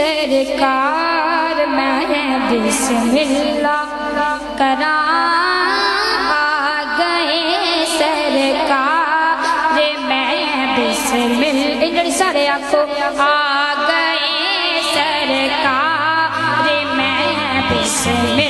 سرکار میں بسم اللہ کرا آ گئے سرکار میں بسم اللہ سارے آپ آ گئے سرکار میں بسم اللہ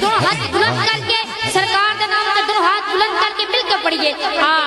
دونوں ہاتھ بلند کر کے سرکار کا نام تے دونوں ہاتھ بلند کر کے مل کے پڑھیے ہاں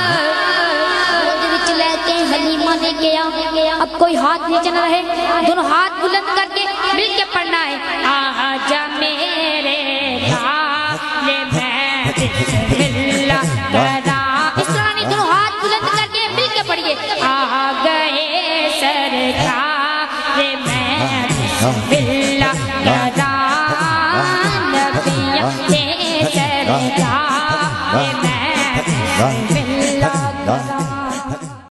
گیا۔ اب کوئی ہاتھ نیچے نہ رہے۔ دونوں ہاتھ بلند کر کے مل کے پڑھنا ہے۔ آجا میرے لال میں بسم اللہ کرا اس طرح نہیں دونوں ہاتھ بلند کر کے مل کے پڑھیے۔ آ گئے سرکار میں بسم اللہ کرا نبیوں سے سرکار میں